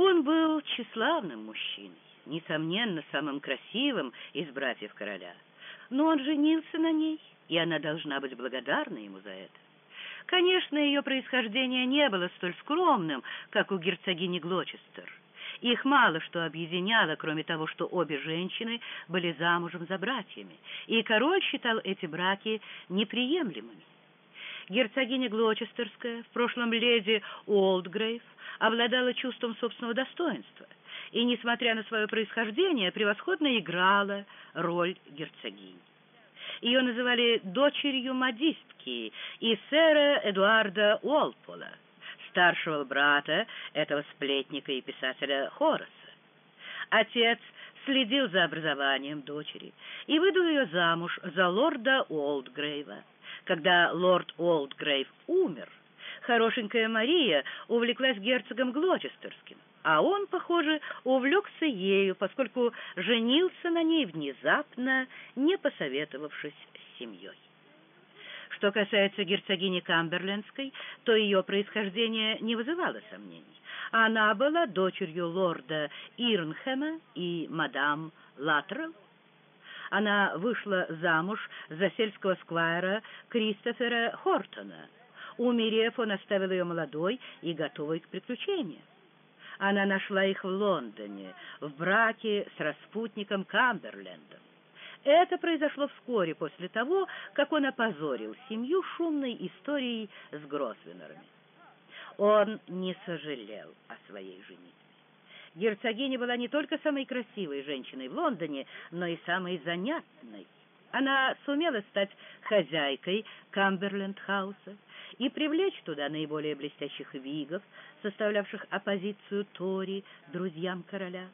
Он был тщеславным мужчиной, несомненно, самым красивым из братьев короля. Но он женился на ней, и она должна быть благодарна ему за это. Конечно, ее происхождение не было столь скромным, как у герцогини Глочестер. Их мало что объединяло, кроме того, что обе женщины были замужем за братьями, и король считал эти браки неприемлемыми. Герцогиня Глочестерская, в прошлом леди Уолдгрейв, обладала чувством собственного достоинства и, несмотря на свое происхождение, превосходно играла роль герцогини. Ее называли дочерью модистки и сэра Эдуарда Уолпола, старшего брата этого сплетника и писателя Хораса. Отец следил за образованием дочери и выдал ее замуж за лорда Уолдгрейва. Когда лорд Уолдгрейв умер, хорошенькая Мария увлеклась герцогом Глочестерским, а он, похоже, увлекся ею, поскольку женился на ней внезапно, не посоветовавшись с семьей. Что касается герцогини Камберлендской, то ее происхождение не вызывало сомнений. Она была дочерью лорда Ирнхэма и мадам Латрелл. Она вышла замуж за сельского сквайра Кристофера Хортона. Умерев, он оставил ее молодой и готовой к приключениям. Она нашла их в Лондоне, в браке с распутником Камберлендом. Это произошло вскоре после того, как он опозорил семью шумной историей с Гросвеннерами. Он не сожалел о своей женитьбе. Герцогиня была не только самой красивой женщиной в Лондоне, но и самой занятной. Она сумела стать хозяйкой Камберленд-хауса и привлечь туда наиболее блестящих вигов, составлявших оппозицию Тори, друзьям короля.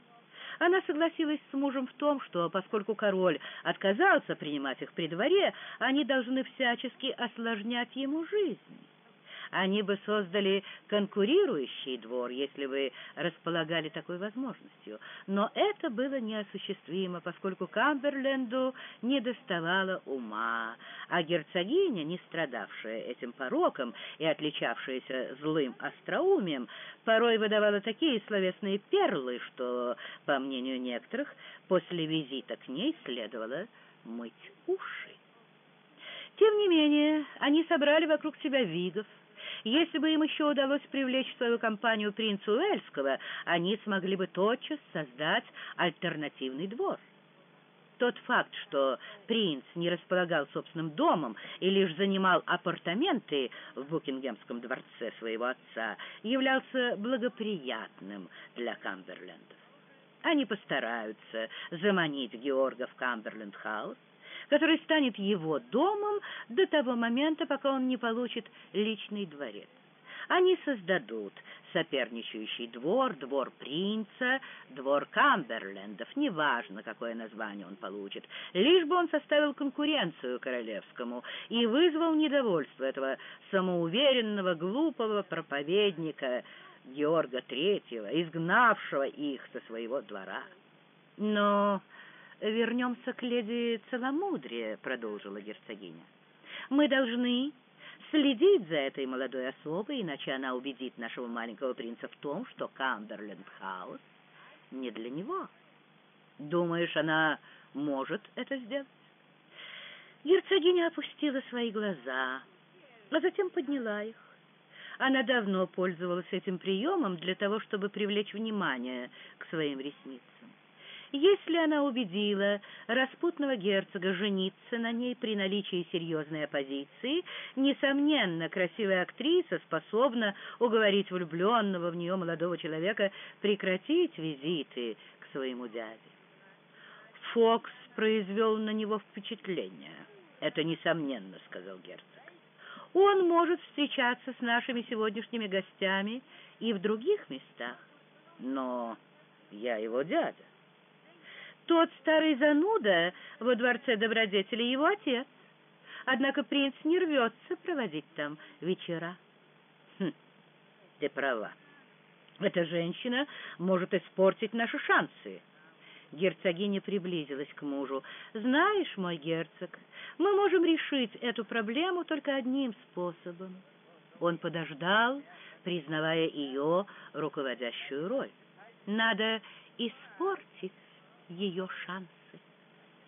Она согласилась с мужем в том, что, поскольку король отказался принимать их при дворе, они должны всячески осложнять ему жизнь. Они бы создали конкурирующий двор, если бы располагали такой возможностью. Но это было неосуществимо, поскольку Камберленду не доставало ума, а герцогиня, не страдавшая этим пороком и отличавшаяся злым остроумием, порой выдавала такие словесные перлы, что, по мнению некоторых, после визита к ней следовало мыть уши. Тем не менее, они собрали вокруг себя вигов, если бы им еще удалось привлечь в свою компанию принца Уэльского, они смогли бы тотчас создать альтернативный двор. Тот факт, что принц не располагал собственным домом и лишь занимал апартаменты в Букингемском дворце своего отца, являлся благоприятным для Камберлендов. Они постараются заманить Георга в Камберленд-хаус, который станет его домом до того момента, пока он не получит личный дворец. Они создадут соперничающий двор, двор принца, двор Камберлендов, неважно, какое название он получит, лишь бы он составил конкуренцию королевскому и вызвал недовольство этого самоуверенного, глупого проповедника Георга Третьего, изгнавшего их со своего двора. Но вернемся к леди Целомудрие», — продолжила герцогиня. «Мы должны следить за этой молодой особой, иначе она убедит нашего маленького принца в том, что Камберленд-хаус не для него. Думаешь, она может это сделать?» Герцогиня опустила свои глаза, а затем подняла их. Она давно пользовалась этим приемом для того, чтобы привлечь внимание к своим ресницам. Если она убедила распутного герцога жениться на ней при наличии серьезной оппозиции, несомненно, красивая актриса способна уговорить влюбленного в нее молодого человека прекратить визиты к своему дяде. Фокс произвел на него впечатление. «Это несомненно», — сказал герцог. «Он может встречаться с нашими сегодняшними гостями и в других местах, но я его дядя. Тот старый зануда во дворце добродетели его отец. Однако принц не рвется проводить там вечера. Хм, ты права. Эта женщина может испортить наши шансы. Герцогиня приблизилась к мужу. «Знаешь, мой герцог, мы можем решить эту проблему только одним способом». Он подождал, признавая ее руководящую роль. Надо испортить ее шансы.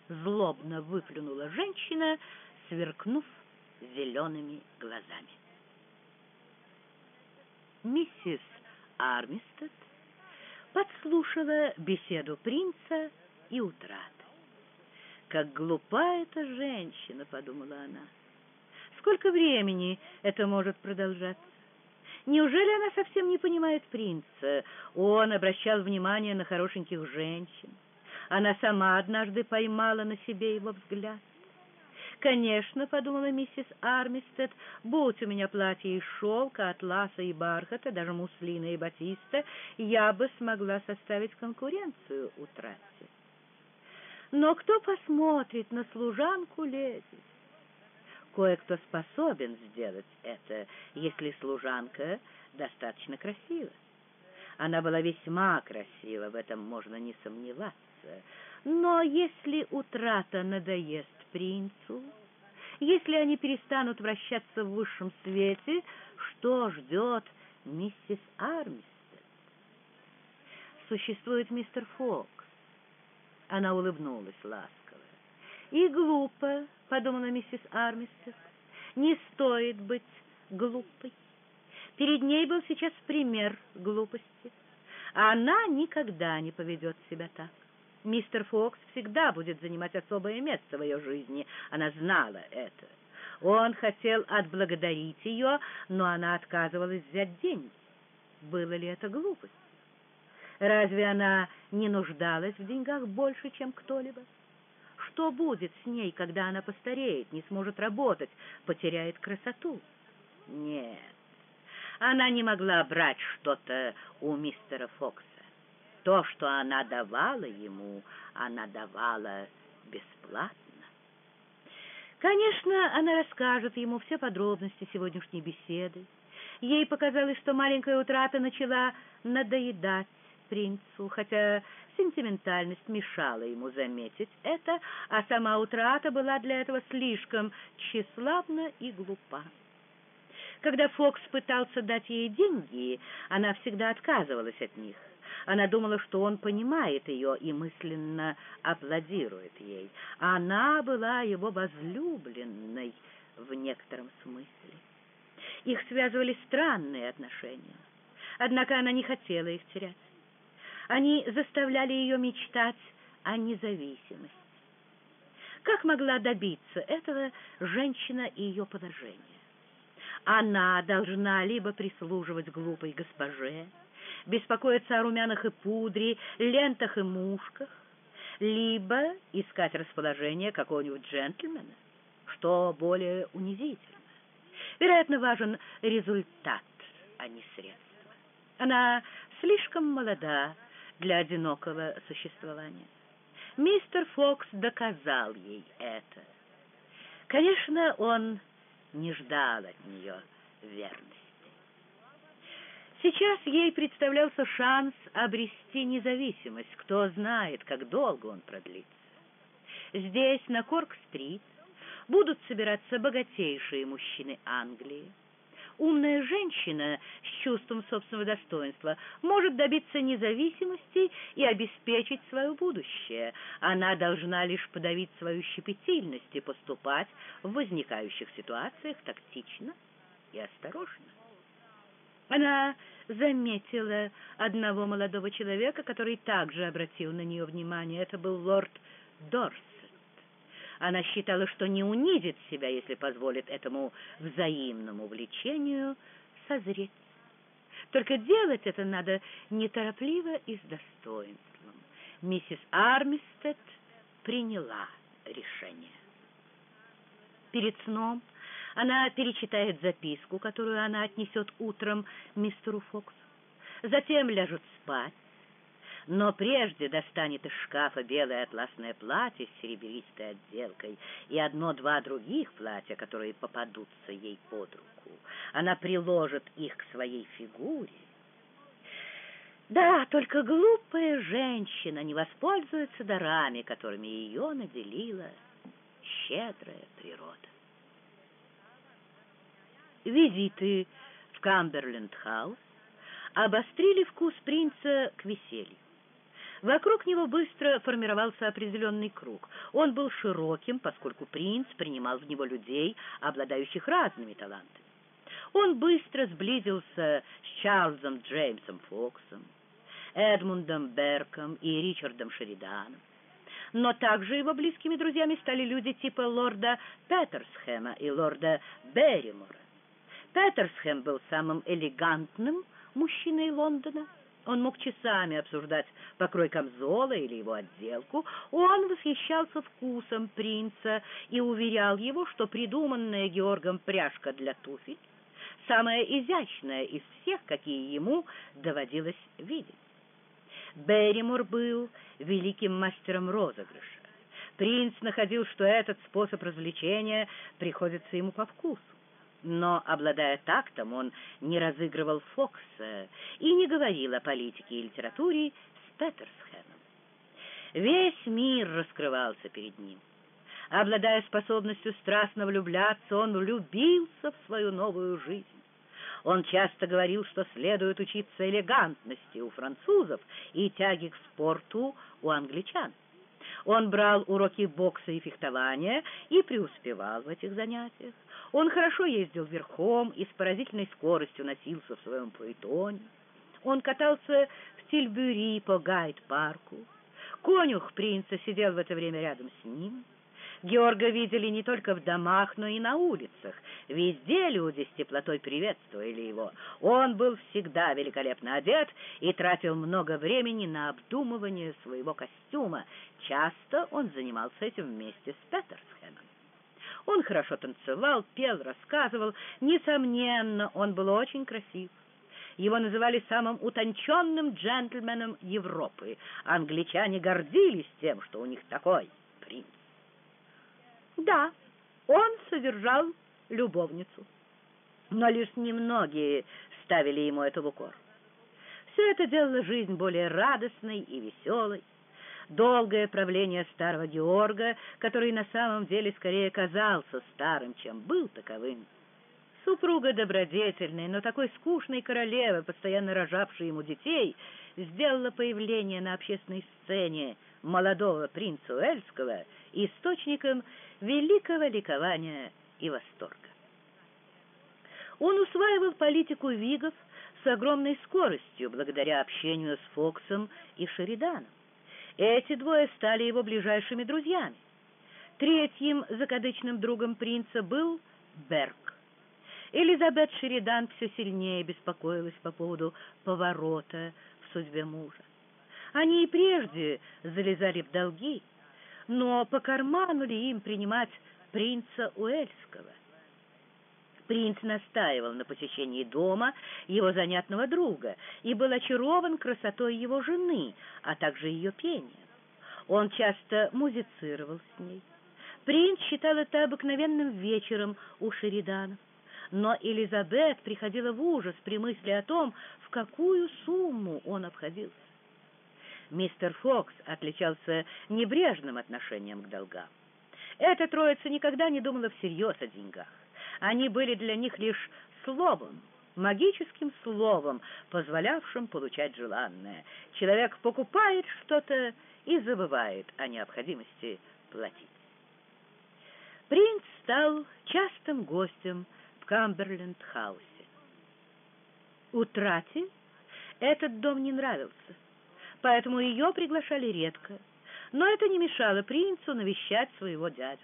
Злобно выплюнула женщина, сверкнув зелеными глазами. Миссис Армистед подслушала беседу принца и утраты. «Как глупа эта женщина!» — подумала она. «Сколько времени это может продолжаться? Неужели она совсем не понимает принца? Он обращал внимание на хорошеньких женщин. Она сама однажды поймала на себе его взгляд. «Конечно», — подумала миссис Армистед, — «будь у меня платье из шелка, атласа и бархата, даже муслина и батиста, я бы смогла составить конкуренцию утрате». Но кто посмотрит на служанку леди? Кое-кто способен сделать это, если служанка достаточно красива. Она была весьма красива, в этом можно не сомневаться. Но если утрата надоест принцу, если они перестанут вращаться в высшем свете, что ждет миссис Армистед? Существует мистер Фокс. Она улыбнулась ласково. «И глупо», — подумала миссис Армистед, — «не стоит быть глупой». Перед ней был сейчас пример глупости. Она никогда не поведет себя так. Мистер Фокс всегда будет занимать особое место в ее жизни. Она знала это. Он хотел отблагодарить ее, но она отказывалась взять деньги. Было ли это глупость? Разве она не нуждалась в деньгах больше, чем кто-либо? Что будет с ней, когда она постареет, не сможет работать, потеряет красоту? Нет, она не могла брать что-то у мистера Фокса. То, что она давала ему, она давала бесплатно. Конечно, она расскажет ему все подробности сегодняшней беседы. Ей показалось, что маленькая утрата начала надоедать принцу, хотя сентиментальность мешала ему заметить это, а сама утрата была для этого слишком тщеславна и глупа. Когда Фокс пытался дать ей деньги, она всегда отказывалась от них. Она думала, что он понимает ее и мысленно аплодирует ей. Она была его возлюбленной в некотором смысле. Их связывали странные отношения. Однако она не хотела их терять. Они заставляли ее мечтать о независимости. Как могла добиться этого женщина и ее положение? Она должна либо прислуживать глупой госпоже, беспокоиться о румянах и пудре, лентах и мушках, либо искать расположение какого-нибудь джентльмена, что более унизительно. Вероятно, важен результат, а не средство. Она слишком молода, для одинокого существования. Мистер Фокс доказал ей это. Конечно, он не ждал от нее верности. Сейчас ей представлялся шанс обрести независимость. Кто знает, как долго он продлится. Здесь, на Корк-стрит, будут собираться богатейшие мужчины Англии. Умная женщина с чувством собственного достоинства может добиться независимости и обеспечить свое будущее. Она должна лишь подавить свою щепетильность и поступать в возникающих ситуациях тактично и осторожно. Она заметила одного молодого человека, который также обратил на нее внимание. Это был лорд Дорс. Она считала, что не унизит себя, если позволит этому взаимному влечению созреть. Только делать это надо неторопливо и с достоинством. Миссис Армистед приняла решение. Перед сном она перечитает записку, которую она отнесет утром мистеру Фоксу. Затем ляжет спать, но прежде достанет из шкафа белое атласное платье с серебристой отделкой и одно-два других платья, которые попадутся ей под руку. Она приложит их к своей фигуре. Да, только глупая женщина не воспользуется дарами, которыми ее наделила щедрая природа. Визиты в Камберленд-хаус обострили вкус принца к веселью. Вокруг него быстро формировался определенный круг. Он был широким, поскольку принц принимал в него людей, обладающих разными талантами. Он быстро сблизился с Чарльзом Джеймсом Фоксом, Эдмундом Берком и Ричардом Шериданом. Но также его близкими друзьями стали люди типа лорда Петерсхэма и лорда Берримора. Петерсхэм был самым элегантным мужчиной Лондона. Он мог часами обсуждать покрой камзола или его отделку. Он восхищался вкусом принца и уверял его, что придуманная Георгом пряжка для туфель самая изящная из всех, какие ему доводилось видеть. Берримор был великим мастером розыгрыша. Принц находил, что этот способ развлечения приходится ему по вкусу. Но, обладая тактом, он не разыгрывал Фокса и не говорил о политике и литературе с Петерсхэмом. Весь мир раскрывался перед ним. Обладая способностью страстно влюбляться, он влюбился в свою новую жизнь. Он часто говорил, что следует учиться элегантности у французов и тяги к спорту у англичан. Он брал уроки бокса и фехтования и преуспевал в этих занятиях. Он хорошо ездил верхом и с поразительной скоростью носился в своем пуэтоне. Он катался в Тильбюри по Гайд-парку. Конюх принца сидел в это время рядом с ним. Георга видели не только в домах, но и на улицах. Везде люди с теплотой приветствовали его. Он был всегда великолепно одет и тратил много времени на обдумывание своего костюма. Часто он занимался этим вместе с Петерсхэмом. Он хорошо танцевал, пел, рассказывал. Несомненно, он был очень красив. Его называли самым утонченным джентльменом Европы. Англичане гордились тем, что у них такой принц. Да, он содержал любовницу, но лишь немногие ставили ему это в укор. Все это делало жизнь более радостной и веселой. Долгое правление старого Георга, который на самом деле скорее казался старым, чем был таковым. Супруга добродетельной, но такой скучной королевы, постоянно рожавшей ему детей, сделала появление на общественной сцене молодого принца Уэльского источником великого ликования и восторга. Он усваивал политику вигов с огромной скоростью благодаря общению с Фоксом и Шериданом. Эти двое стали его ближайшими друзьями. Третьим закадычным другом принца был Берг. Элизабет Шеридан все сильнее беспокоилась по поводу поворота в судьбе мужа. Они и прежде залезали в долги, но по карману ли им принимать принца Уэльского? Принц настаивал на посещении дома его занятного друга и был очарован красотой его жены, а также ее пением. Он часто музицировал с ней. Принц считал это обыкновенным вечером у Шериданов. Но Элизабет приходила в ужас при мысли о том, в какую сумму он обходился. Мистер Фокс отличался небрежным отношением к долгам. Эта троица никогда не думала всерьез о деньгах. Они были для них лишь словом, магическим словом, позволявшим получать желанное. Человек покупает что-то и забывает о необходимости платить. Принц стал частым гостем в Камберленд-хаусе. Утрате этот дом не нравился поэтому ее приглашали редко. Но это не мешало принцу навещать своего дядю.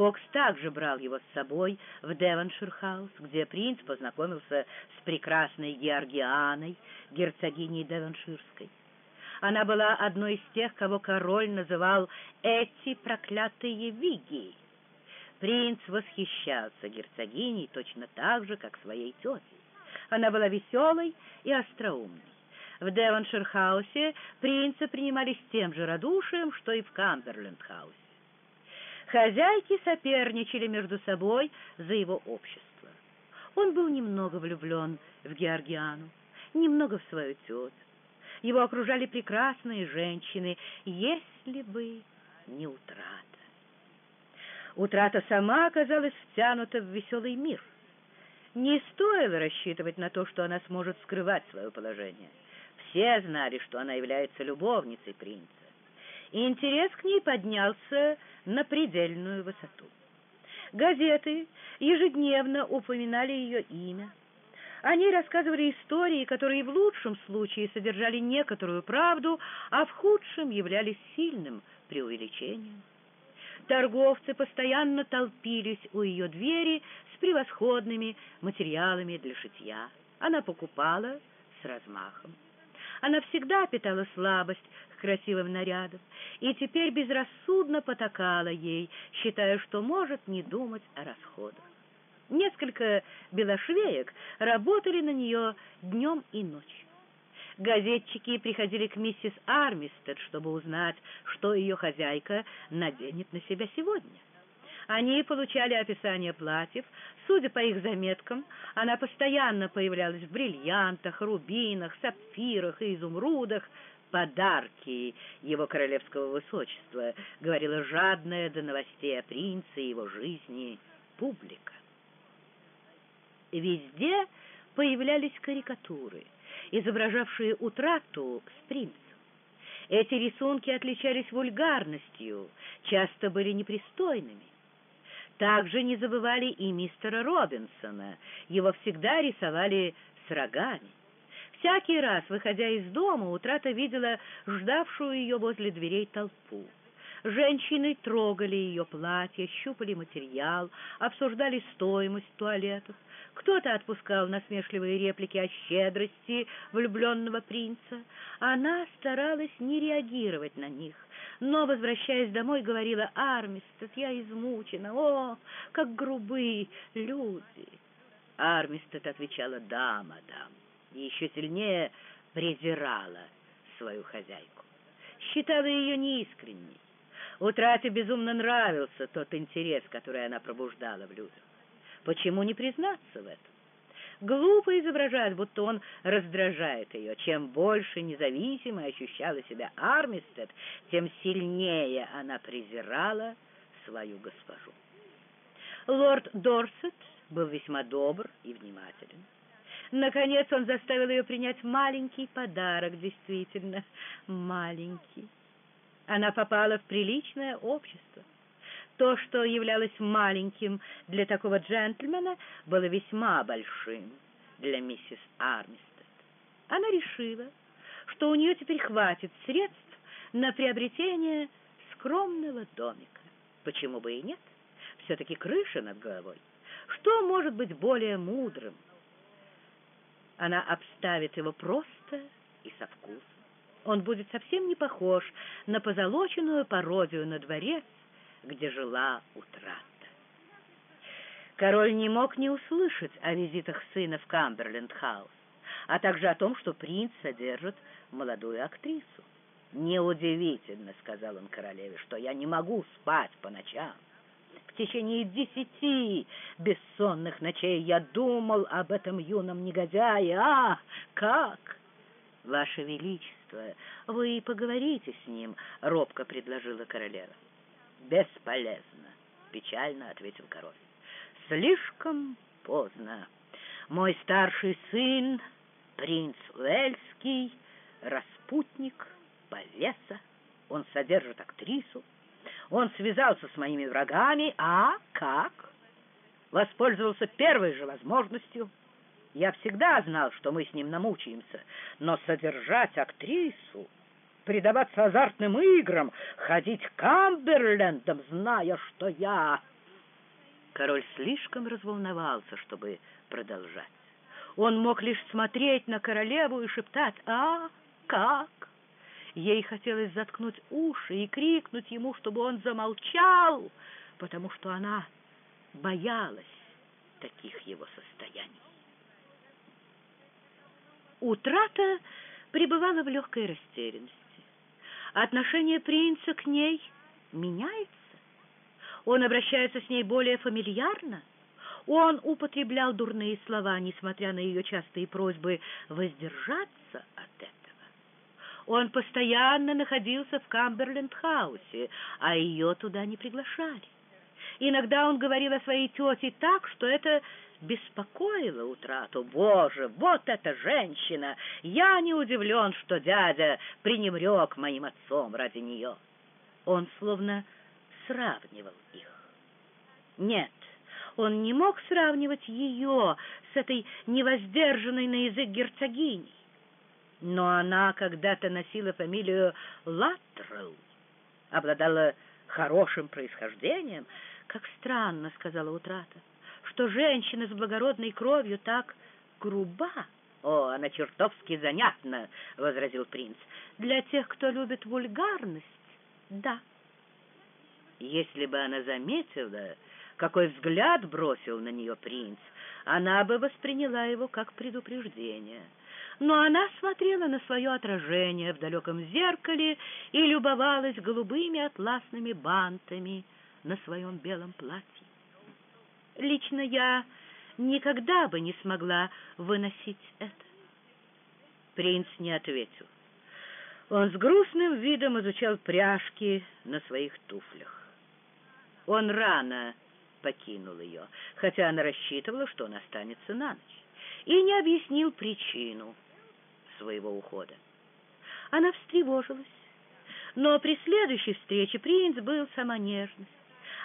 Фокс также брал его с собой в Девоншир-хаус, где принц познакомился с прекрасной Георгианой, герцогиней Девонширской. Она была одной из тех, кого король называл «эти проклятые виги». Принц восхищался герцогиней точно так же, как своей тетей. Она была веселой и остроумной. В Девоншир-хаусе принцы принимались тем же радушием, что и в Камберленд-хаусе. Хозяйки соперничали между собой за его общество. Он был немного влюблен в Георгиану, немного в свою тетю. Его окружали прекрасные женщины, если бы не утрата. Утрата сама оказалась втянута в веселый мир. Не стоило рассчитывать на то, что она сможет скрывать свое положение. Все знали, что она является любовницей принца. И интерес к ней поднялся на предельную высоту. Газеты ежедневно упоминали ее имя. Они рассказывали истории, которые в лучшем случае содержали некоторую правду, а в худшем являлись сильным преувеличением. Торговцы постоянно толпились у ее двери с превосходными материалами для шитья. Она покупала с размахом. Она всегда питала слабость красивым нарядам и теперь безрассудно потакала ей, считая, что может не думать о расходах. Несколько белошвеек работали на нее днем и ночью. Газетчики приходили к миссис Армистед, чтобы узнать, что ее хозяйка наденет на себя сегодня. Они получали описание платьев. Судя по их заметкам, она постоянно появлялась в бриллиантах, рубинах, сапфирах и изумрудах. «Подарки его королевского высочества», — говорила жадная до новостей о принце и его жизни публика. Везде появлялись карикатуры — изображавшие утрату с принцем. Эти рисунки отличались вульгарностью, часто были непристойными. Также не забывали и мистера Робинсона, его всегда рисовали с рогами. Всякий раз, выходя из дома, утрата видела ждавшую ее возле дверей толпу. Женщины трогали ее платье, щупали материал, обсуждали стоимость туалетов. Кто-то отпускал насмешливые реплики о щедрости влюбленного принца. Она старалась не реагировать на них, но, возвращаясь домой, говорила «Армистед, я измучена, о, как грубые люди!» Армистед отвечала «Да, мадам», и еще сильнее презирала свою хозяйку. Считала ее неискренней. Утрате безумно нравился тот интерес, который она пробуждала в людях. Почему не признаться в этом? Глупо изображать, будто он раздражает ее. Чем больше независимо ощущала себя Армистед, тем сильнее она презирала свою госпожу. Лорд Дорсет был весьма добр и внимателен. Наконец он заставил ее принять маленький подарок, действительно маленький. Она попала в приличное общество. То, что являлось маленьким для такого джентльмена, было весьма большим для миссис Армистед. Она решила, что у нее теперь хватит средств на приобретение скромного домика. Почему бы и нет? Все-таки крыша над головой. Что может быть более мудрым? Она обставит его просто и со вкусом он будет совсем не похож на позолоченную пародию на дворец, где жила утрата. Король не мог не услышать о визитах сына в Камберленд-хаус, а также о том, что принц содержит молодую актрису. «Неудивительно», — сказал он королеве, — «что я не могу спать по ночам. В течение десяти бессонных ночей я думал об этом юном негодяе. А, как!» «Ваше Величество, вы поговорите с ним», — робко предложила королева. «Бесполезно», — печально ответил король. «Слишком поздно. Мой старший сын, принц Уэльский, распутник, повеса, он содержит актрису, он связался с моими врагами, а как? Воспользовался первой же возможностью» Я всегда знал, что мы с ним намучаемся, но содержать актрису, предаваться азартным играм, ходить Камберлендом, зная, что я... Король слишком разволновался, чтобы продолжать. Он мог лишь смотреть на королеву и шептать «А, как?». Ей хотелось заткнуть уши и крикнуть ему, чтобы он замолчал, потому что она боялась таких его состояний. Утрата пребывала в легкой растерянности. Отношение принца к ней меняется. Он обращается с ней более фамильярно. Он употреблял дурные слова, несмотря на ее частые просьбы воздержаться от этого. Он постоянно находился в Камберленд-хаусе, а ее туда не приглашали. Иногда он говорил о своей тете так, что это беспокоило утрату. Боже, вот эта женщина! Я не удивлен, что дядя пренебрег моим отцом ради нее. Он словно сравнивал их. Нет, он не мог сравнивать ее с этой невоздержанной на язык герцогиней. Но она когда-то носила фамилию Латтрелл, обладала хорошим происхождением. Как странно, — сказала Утрата, — что женщина с благородной кровью так груба. «О, она чертовски занятна!» — возразил принц. «Для тех, кто любит вульгарность, да». Если бы она заметила, какой взгляд бросил на нее принц, она бы восприняла его как предупреждение. Но она смотрела на свое отражение в далеком зеркале и любовалась голубыми атласными бантами на своем белом платье. Лично я никогда бы не смогла выносить это. Принц не ответил. Он с грустным видом изучал пряжки на своих туфлях. Он рано покинул ее, хотя она рассчитывала, что он останется на ночь, и не объяснил причину своего ухода. Она встревожилась, но при следующей встрече принц был сама нежность.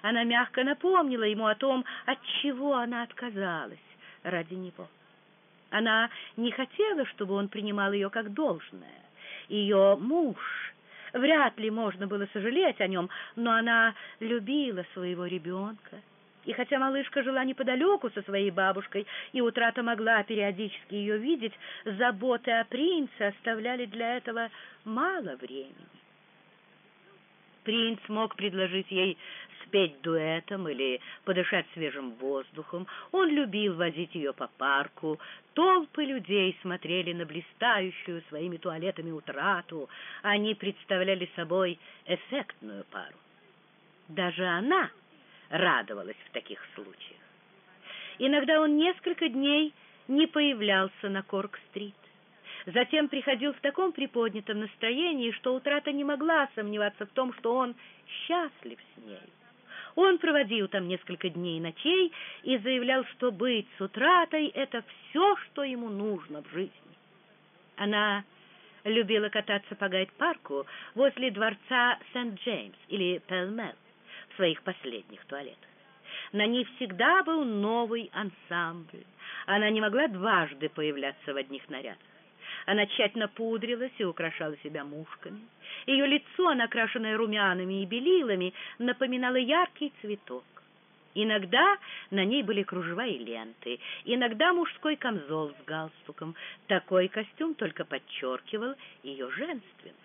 Она мягко напомнила ему о том, от чего она отказалась ради него. Она не хотела, чтобы он принимал ее как должное. Ее муж Вряд ли можно было сожалеть о нем, но она любила своего ребенка. И хотя малышка жила неподалеку со своей бабушкой, и утрата могла периодически ее видеть, заботы о принце оставляли для этого мало времени. Принц мог предложить ей спеть дуэтом или подышать свежим воздухом. Он любил возить ее по парку. Толпы людей смотрели на блистающую своими туалетами утрату. Они представляли собой эффектную пару. Даже она радовалась в таких случаях. Иногда он несколько дней не появлялся на Корк-стрит. Затем приходил в таком приподнятом настроении, что утрата не могла сомневаться в том, что он счастлив с ней. Он проводил там несколько дней и ночей и заявлял, что быть с утратой — это все, что ему нужно в жизни. Она любила кататься по гайд-парку возле дворца Сент-Джеймс или Пелмел своих последних туалетах. На ней всегда был новый ансамбль. Она не могла дважды появляться в одних нарядах. Она тщательно пудрилась и украшала себя мушками. Ее лицо, накрашенное румянами и белилами, напоминало яркий цветок. Иногда на ней были кружева и ленты, иногда мужской камзол с галстуком. Такой костюм только подчеркивал ее женственность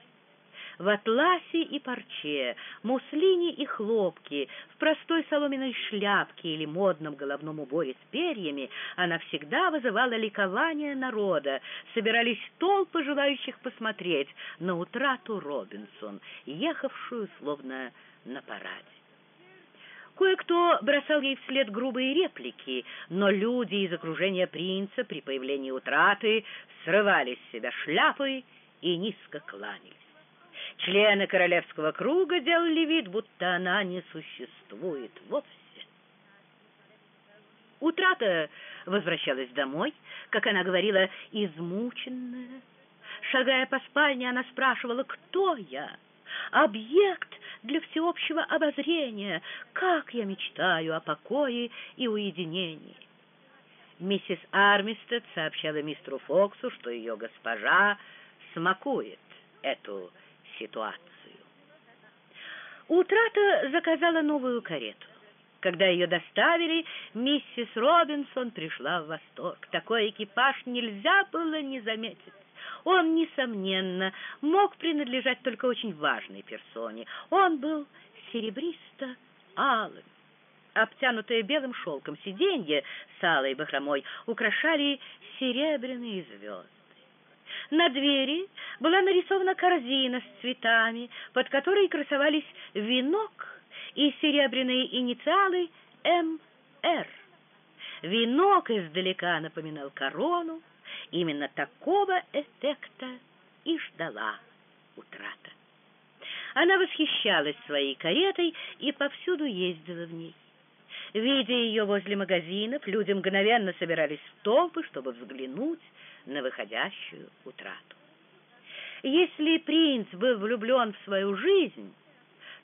в атласе и парче, муслине и хлопке, в простой соломенной шляпке или модном головном уборе с перьями, она всегда вызывала ликование народа. Собирались толпы желающих посмотреть на утрату Робинсон, ехавшую словно на параде. Кое-кто бросал ей вслед грубые реплики, но люди из окружения принца при появлении утраты срывали с себя шляпы и низко кланялись. Члены королевского круга делали вид, будто она не существует вовсе. Утрата возвращалась домой, как она говорила, измученная. Шагая по спальне, она спрашивала, кто я? Объект для всеобщего обозрения. Как я мечтаю о покое и уединении. Миссис Армистед сообщала мистеру Фоксу, что ее госпожа смакует эту ситуацию. Утрата заказала новую карету. Когда ее доставили, миссис Робинсон пришла в восторг. Такой экипаж нельзя было не заметить. Он, несомненно, мог принадлежать только очень важной персоне. Он был серебристо-алым. Обтянутые белым шелком сиденье с алой бахромой украшали серебряные звезды. На двери была нарисована корзина с цветами, под которой красовались венок и серебряные инициалы МР. Венок издалека напоминал корону. Именно такого эффекта и ждала утрата. Она восхищалась своей каретой и повсюду ездила в ней. Видя ее возле магазинов, люди мгновенно собирались в толпы, чтобы взглянуть на выходящую утрату. Если принц был влюблен в свою жизнь,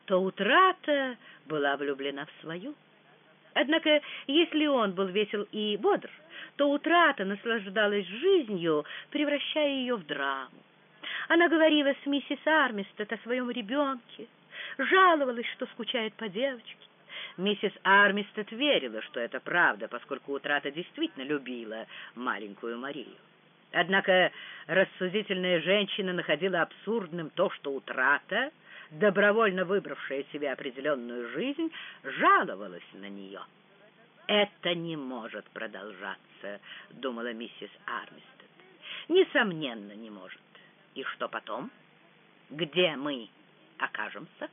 то утрата была влюблена в свою. Однако, если он был весел и бодр, то утрата наслаждалась жизнью, превращая ее в драму. Она говорила с миссис Армистед о своем ребенке, жаловалась, что скучает по девочке. Миссис Армистед верила, что это правда, поскольку утрата действительно любила маленькую Марию. Однако рассудительная женщина находила абсурдным то, что утрата, добровольно выбравшая себе определенную жизнь, жаловалась на нее. «Это не может продолжаться», — думала миссис Армистед. «Несомненно, не может. И что потом? Где мы окажемся?»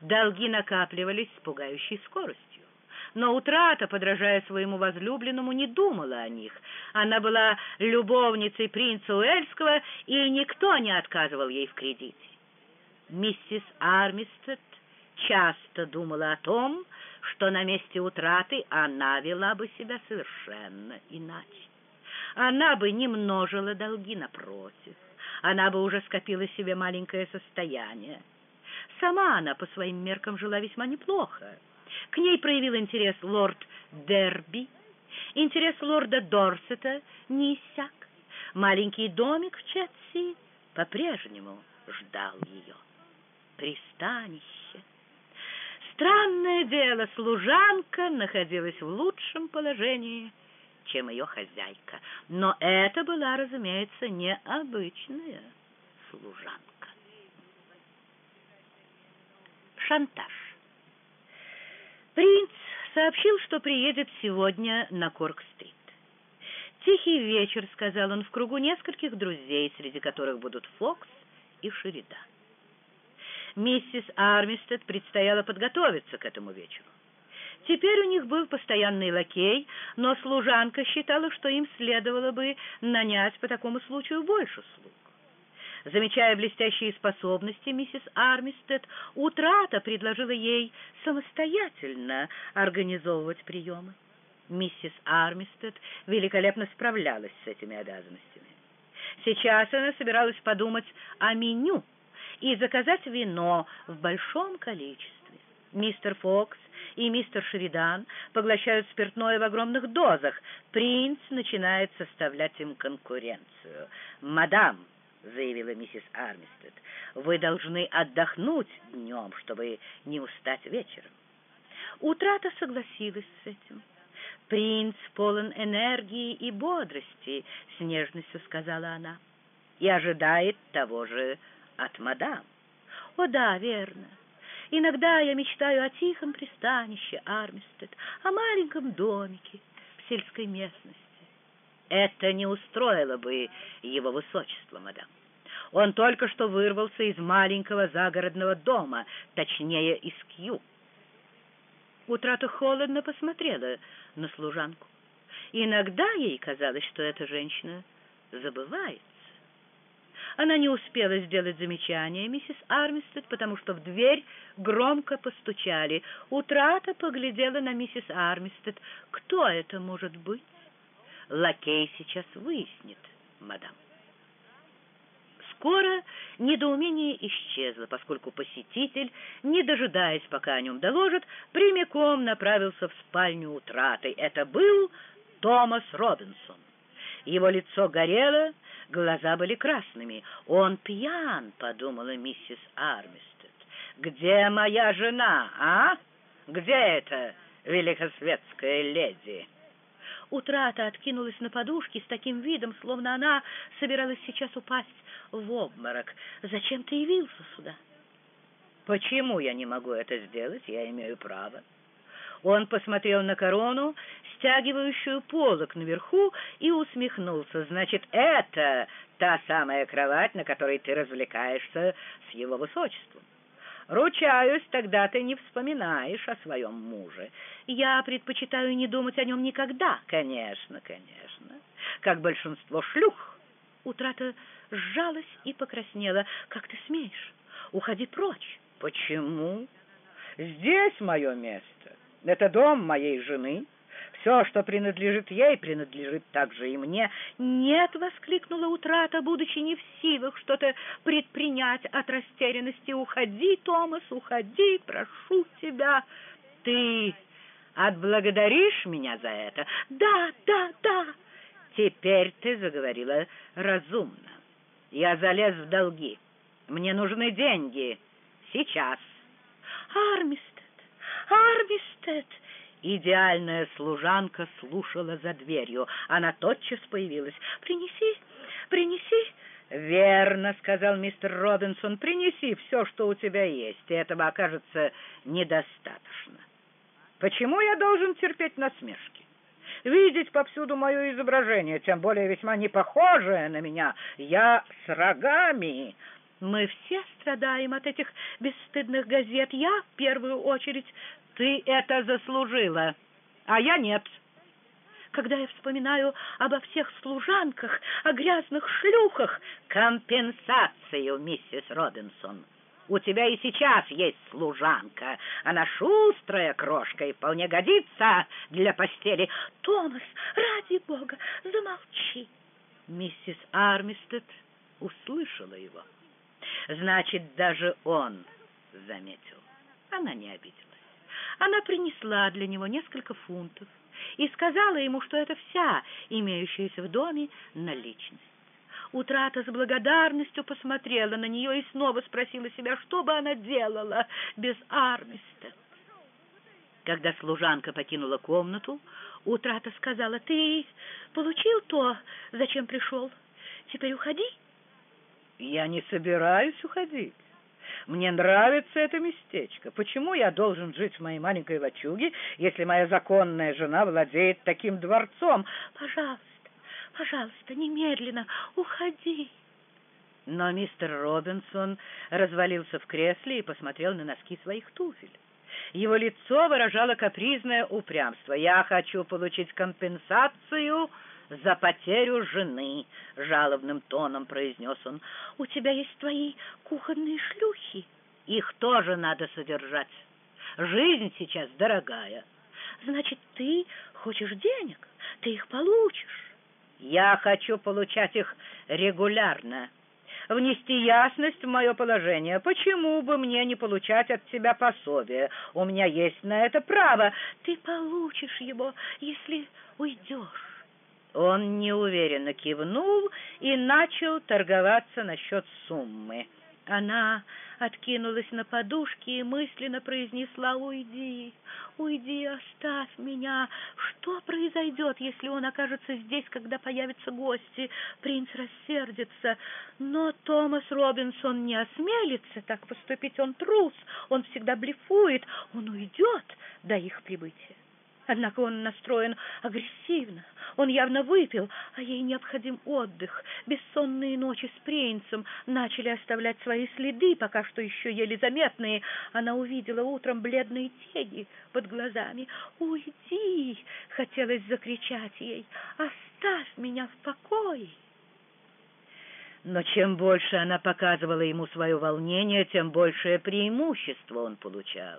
Долги накапливались с пугающей скоростью. Но утрата, подражая своему возлюбленному, не думала о них. Она была любовницей принца Уэльского, и никто не отказывал ей в кредите. Миссис Армистед часто думала о том, что на месте утраты она вела бы себя совершенно иначе. Она бы не множила долги напротив, она бы уже скопила себе маленькое состояние. Сама она по своим меркам жила весьма неплохо. К ней проявил интерес лорд Дерби, интерес лорда Дорсета не иссяк. Маленький домик в Четси по-прежнему ждал ее. Пристанище. Странное дело, служанка находилась в лучшем положении, чем ее хозяйка. Но это была, разумеется, необычная служанка. Шантаж. Принц сообщил, что приедет сегодня на Корк-стрит. «Тихий вечер», — сказал он, — «в кругу нескольких друзей, среди которых будут Фокс и Шеридан». Миссис Армистед предстояло подготовиться к этому вечеру. Теперь у них был постоянный лакей, но служанка считала, что им следовало бы нанять по такому случаю больше слуг. Замечая блестящие способности миссис Армистед, утрата предложила ей самостоятельно организовывать приемы. Миссис Армистед великолепно справлялась с этими обязанностями. Сейчас она собиралась подумать о меню и заказать вино в большом количестве. Мистер Фокс и мистер Шеридан поглощают спиртное в огромных дозах. Принц начинает составлять им конкуренцию. «Мадам», — заявила миссис Армистед, — «вы должны отдохнуть днем, чтобы не устать вечером». Утрата согласилась с этим. «Принц полон энергии и бодрости», — с нежностью сказала она, — «и ожидает того же от мадам. О да, верно. Иногда я мечтаю о тихом пристанище Армистед, о маленьком домике в сельской местности. Это не устроило бы его высочество, мадам. Он только что вырвался из маленького загородного дома, точнее, из Кью. Утрата холодно посмотрела на служанку. Иногда ей казалось, что эта женщина забывает. Она не успела сделать замечание миссис Армистед, потому что в дверь громко постучали. Утрата поглядела на миссис Армистед. Кто это может быть? Лакей сейчас выяснит, мадам. Скоро недоумение исчезло, поскольку посетитель, не дожидаясь, пока о нем доложат, прямиком направился в спальню утраты. Это был Томас Робинсон. Его лицо горело, Глаза были красными. «Он пьян», — подумала миссис Армистед. «Где моя жена, а? Где эта великосветская леди?» Утрата откинулась на подушке с таким видом, словно она собиралась сейчас упасть в обморок. «Зачем ты явился сюда?» «Почему я не могу это сделать? Я имею право». Он посмотрел на корону, стягивающую полок наверху, и усмехнулся. «Значит, это та самая кровать, на которой ты развлекаешься с его высочеством. Ручаюсь, тогда ты не вспоминаешь о своем муже. Я предпочитаю не думать о нем никогда. Конечно, конечно. Как большинство шлюх». Утрата сжалась и покраснела. «Как ты смеешь? Уходи прочь». «Почему? Здесь мое место». Это дом моей жены. Все, что принадлежит ей, принадлежит также и мне. Нет, воскликнула утрата, будучи не в силах что-то предпринять от растерянности. Уходи, Томас, уходи, прошу тебя. Ты отблагодаришь меня за это? Да, да, да. Теперь ты заговорила разумно. Я залез в долги. Мне нужны деньги. Сейчас. Армистед, Армистед, Идеальная служанка слушала за дверью. Она тотчас появилась. «Принеси, принеси!» «Верно», — сказал мистер Робинсон, — «принеси все, что у тебя есть, и этого окажется недостаточно. Почему я должен терпеть насмешки? Видеть повсюду мое изображение, тем более весьма не похожее на меня. Я с рогами». «Мы все страдаем от этих бесстыдных газет. Я в первую очередь ты это заслужила, а я нет. Когда я вспоминаю обо всех служанках, о грязных шлюхах, компенсацию, миссис Робинсон. У тебя и сейчас есть служанка. Она шустрая крошка и вполне годится для постели. Томас, ради бога, замолчи. Миссис Армистед услышала его. Значит, даже он заметил. Она не обиделась. Она принесла для него несколько фунтов и сказала ему, что это вся имеющаяся в доме наличность. Утрата с благодарностью посмотрела на нее и снова спросила себя, что бы она делала без Армиста. Когда служанка покинула комнату, Утрата сказала, «Ты получил то, зачем пришел? Теперь уходи». «Я не собираюсь уходить. Мне нравится это местечко. Почему я должен жить в моей маленькой лачуге, если моя законная жена владеет таким дворцом? Пожалуйста, пожалуйста, немедленно уходи. Но мистер Робинсон развалился в кресле и посмотрел на носки своих туфель. Его лицо выражало капризное упрямство. «Я хочу получить компенсацию за потерю жены», — жалобным тоном произнес он. «У тебя есть твои кухонные шлюхи. Их тоже надо содержать. Жизнь сейчас дорогая». «Значит, ты хочешь денег? Ты их получишь». «Я хочу получать их регулярно» внести ясность в мое положение. Почему бы мне не получать от тебя пособие? У меня есть на это право. Ты получишь его, если уйдешь. Он неуверенно кивнул и начал торговаться насчет суммы. Она откинулась на подушки и мысленно произнесла «Уйди, уйди, оставь меня. Что произойдет, если он окажется здесь, когда появятся гости? Принц рассердится. Но Томас Робинсон не осмелится так поступить. Он трус, он всегда блефует, он уйдет до их прибытия. Однако он настроен агрессивно. Он явно выпил, а ей необходим отдых. Бессонные ночи с принцем начали оставлять свои следы, пока что еще еле заметные. Она увидела утром бледные тени под глазами. «Уйди!» — хотелось закричать ей. «Оставь меня в покое!» Но чем больше она показывала ему свое волнение, тем большее преимущество он получал.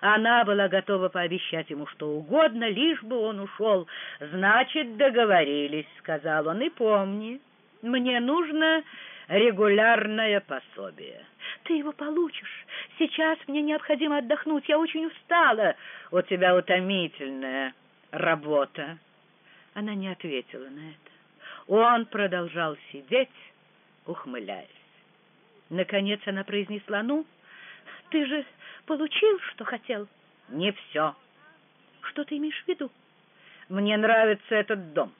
Она была готова пообещать ему что угодно, лишь бы он ушел. «Значит, договорились», — сказал он, — «и помни, мне нужно регулярное пособие». «Ты его получишь. Сейчас мне необходимо отдохнуть. Я очень устала. У тебя утомительная работа». Она не ответила на это. Он продолжал сидеть, ухмыляясь. Наконец она произнесла, «Ну, ты же получил, что хотел? Не все. Что ты имеешь в виду? Мне нравится этот дом.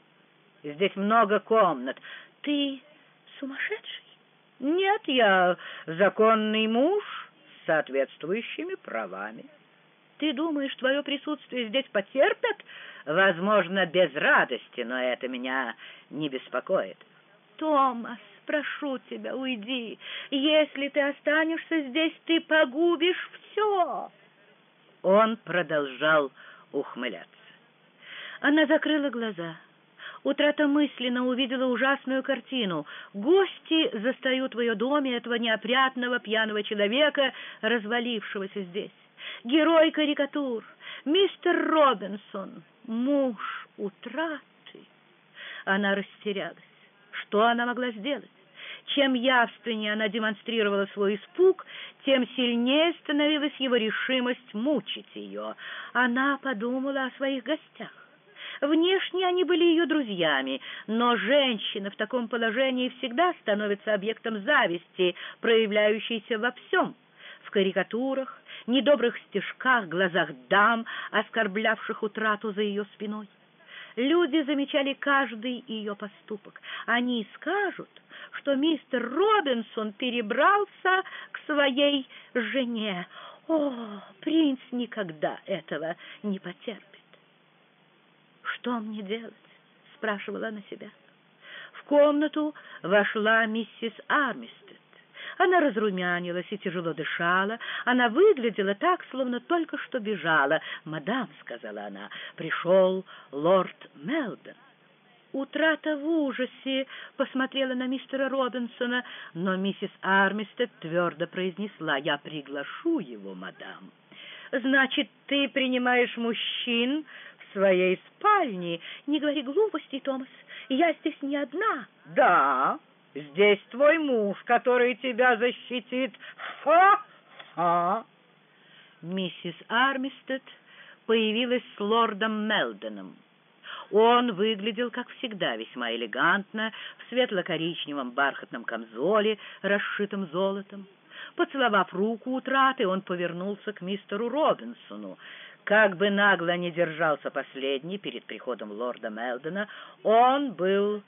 Здесь много комнат. Ты сумасшедший? Нет, я законный муж с соответствующими правами. Ты думаешь, твое присутствие здесь потерпят? Возможно, без радости, но это меня не беспокоит. Томас, прошу тебя, уйди. Если ты останешься здесь, ты погубишь все. Он продолжал ухмыляться. Она закрыла глаза. Утрата мысленно увидела ужасную картину. Гости застают в ее доме этого неопрятного пьяного человека, развалившегося здесь. Герой карикатур, Мистер Робинсон, муж утраты. Она растерялась. Что она могла сделать? Чем явственнее она демонстрировала свой испуг, тем сильнее становилась его решимость мучить ее. Она подумала о своих гостях. Внешне они были ее друзьями, но женщина в таком положении всегда становится объектом зависти, проявляющейся во всем — в карикатурах, недобрых стежках, глазах дам, оскорблявших утрату за ее спиной. Люди замечали каждый ее поступок. Они скажут, что мистер Робинсон перебрался к своей жене. О, принц никогда этого не потерпит. «Что мне делать?» — спрашивала она себя. В комнату вошла миссис Армистед. Она разрумянилась и тяжело дышала. Она выглядела так, словно только что бежала. «Мадам», — сказала она, — «пришел лорд Мелдон». Утрата в ужасе посмотрела на мистера Робинсона, но миссис Армистед твердо произнесла, «Я приглашу его, мадам». «Значит, ты принимаешь мужчин в своей спальне?» «Не говори глупостей, Томас, я здесь не одна». «Да, Здесь твой муж, который тебя защитит. Ха-ха!» Миссис Армистед появилась с лордом Мелденом. Он выглядел, как всегда, весьма элегантно, в светло-коричневом бархатном камзоле, расшитом золотом. Поцеловав руку утраты, он повернулся к мистеру Робинсону. Как бы нагло не держался последний перед приходом лорда Мелдена, он был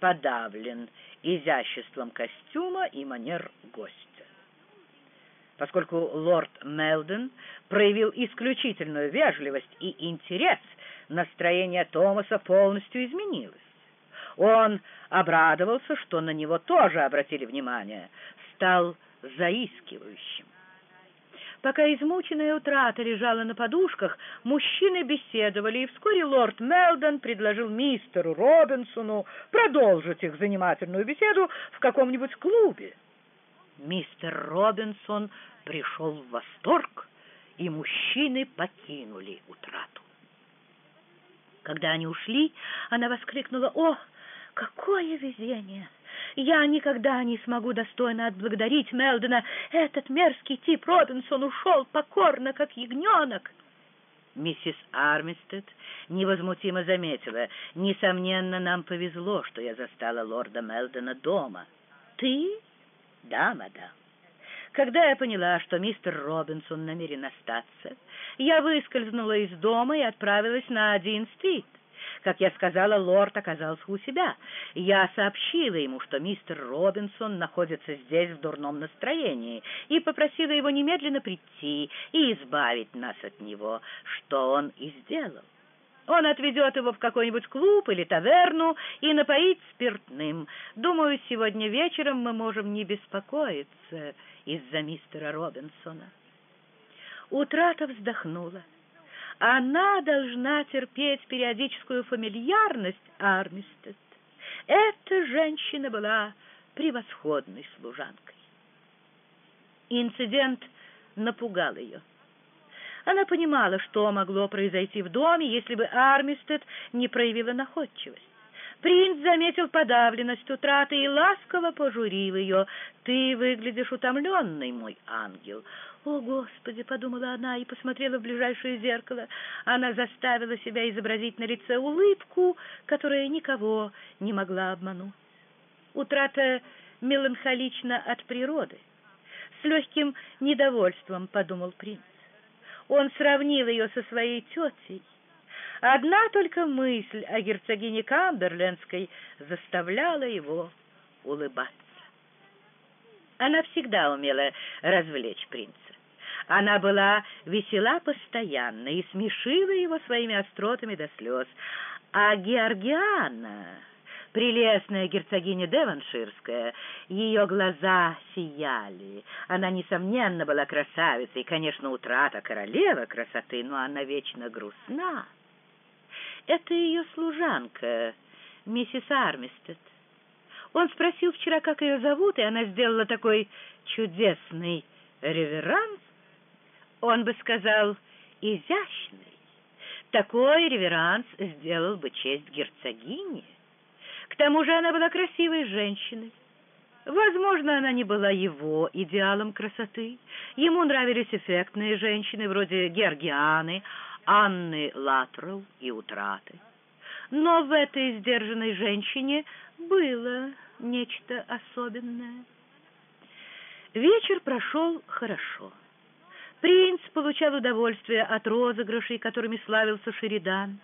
подавлен изяществом костюма и манер гостя. Поскольку лорд Мелден проявил исключительную вежливость и интерес, настроение Томаса полностью изменилось. Он обрадовался, что на него тоже обратили внимание, стал заискивающим. Пока измученная утрата лежала на подушках, мужчины беседовали, и вскоре лорд Мелдон предложил мистеру Робинсону продолжить их занимательную беседу в каком-нибудь клубе. Мистер Робинсон пришел в восторг, и мужчины покинули утрату. Когда они ушли, она воскликнула «О, какое везение!» Я никогда не смогу достойно отблагодарить Мелдона. Этот мерзкий тип Робинсон ушел покорно, как ягненок. Миссис Армистед невозмутимо заметила. Несомненно, нам повезло, что я застала лорда Мелдона дома. Ты? Да, мадам. Когда я поняла, что мистер Робинсон намерен остаться, я выскользнула из дома и отправилась на один-стрит. Как я сказала, лорд оказался у себя. Я сообщила ему, что мистер Робинсон находится здесь в дурном настроении, и попросила его немедленно прийти и избавить нас от него, что он и сделал. Он отведет его в какой-нибудь клуб или таверну и напоит спиртным. Думаю, сегодня вечером мы можем не беспокоиться из-за мистера Робинсона. Утрата вздохнула. Она должна терпеть периодическую фамильярность Армистед. Эта женщина была превосходной служанкой. Инцидент напугал ее. Она понимала, что могло произойти в доме, если бы Армистед не проявила находчивость. Принц заметил подавленность утраты и ласково пожурил ее. «Ты выглядишь утомленной, мой ангел». «О, Господи!» — подумала она и посмотрела в ближайшее зеркало. Она заставила себя изобразить на лице улыбку, которая никого не могла обмануть. Утрата меланхолична от природы. С легким недовольством подумал принц. Он сравнил ее со своей тетей. Одна только мысль о герцогине Камберлендской заставляла его улыбаться. Она всегда умела развлечь принца. Она была весела постоянно и смешила его своими остротами до слез. А Георгиана, прелестная герцогиня Деванширская, ее глаза сияли. Она, несомненно, была красавицей, конечно, утрата королева красоты, но она вечно грустна. Это ее служанка, миссис Армистед. Он спросил вчера, как ее зовут, и она сделала такой чудесный реверанс. Он бы сказал «изящный». Такой реверанс сделал бы честь герцогине. К тому же она была красивой женщиной. Возможно, она не была его идеалом красоты. Ему нравились эффектные женщины вроде Георгианы, Анны Латрелл и Утраты. Но в этой сдержанной женщине было нечто особенное. Вечер прошел хорошо. Принц получал удовольствие от розыгрышей, которыми славился Шеридан.